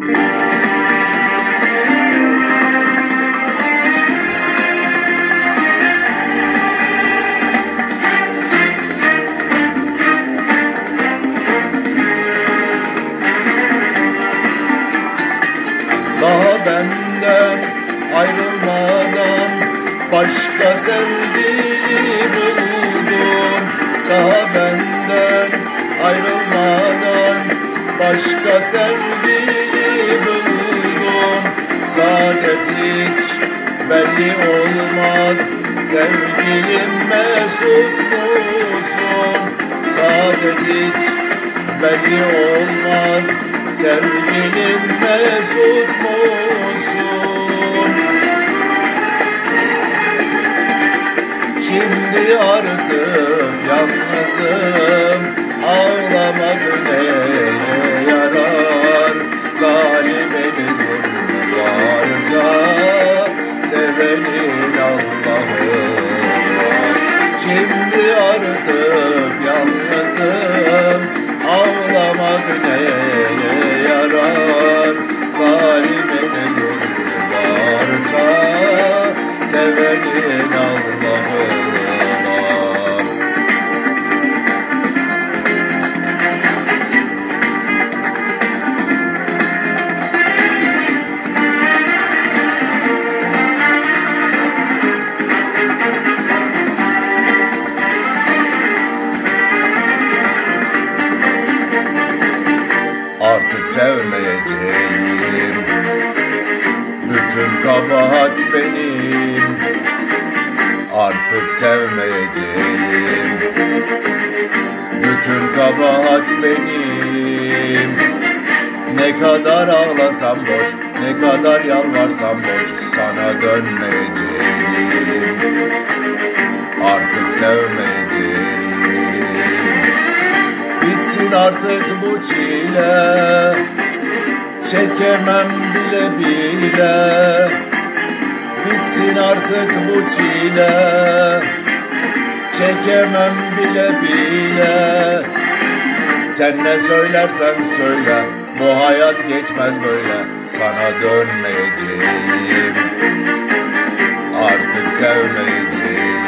Daha benden ayrılmadan başka sevgili buldum. Daha benden ayrılmadan başka sevgili Saadet hiç belli olmaz Sevgilim mesut musun? Saadet hiç belli olmaz Sevgilim mesut musun? Şimdi artık yalnızım Ağlamak Baby. Sevmeyeceğim. Bütün kabahat benim. Artık sevmeyeceğim. Bütün kabahat benim. Ne kadar ağlasam boş Ne kadar yalvarsam boş Sana dönmeyeceğim. Artık sevmeyeceğim Bitsin artık bu çile. Çekemem bile bile. Bitsin artık bu çile. Çekemem bile bile. Sen ne söylersen söyle Bu hayat geçmez böyle. Sana dönmeyeceğim. Artık sevmeyeceğim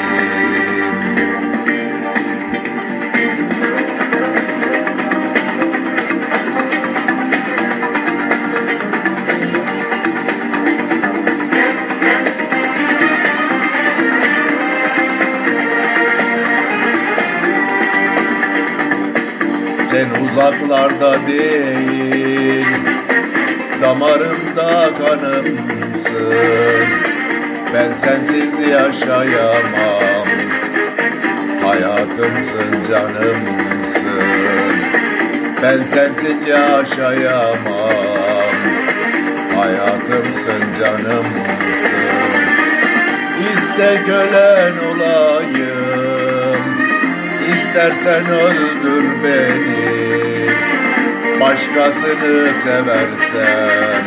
Sen uzaklarda değil Damarımda kanımsın. Ben sensiz yaşayamam Hayatımsın canımsın. Ben sensiz yaşayamam Hayatımsın canımsın. İste kölen olayım İstersen öldür beni. Başkasını seversen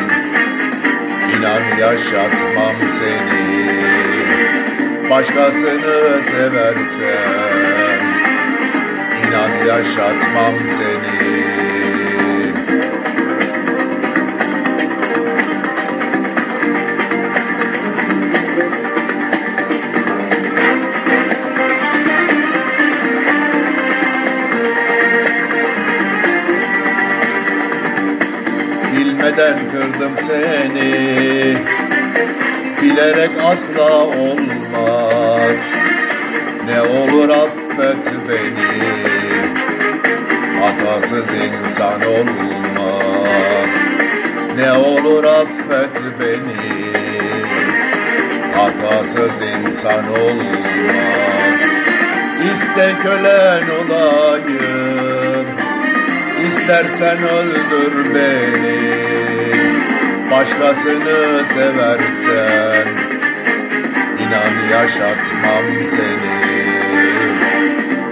İnan yaşatmam seni. Başkasını seversen İnan yaşatmam seni Bilmeden kırdım seni? Bilerek asla olmaz. Ne olur affet beni. Hatasız insan olmaz. Ne olur affet beni. Hatasız insan olmaz. İste kölen olayım. İstersen öldür beni Başkasını seversen İnan yaşatmam seni.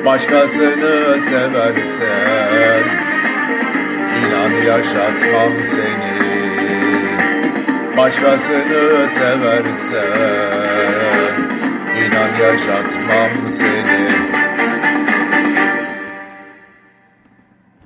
Başkasını seversen İnan yaşatmam seni. Başkasını seversen İnan yaşatmam seni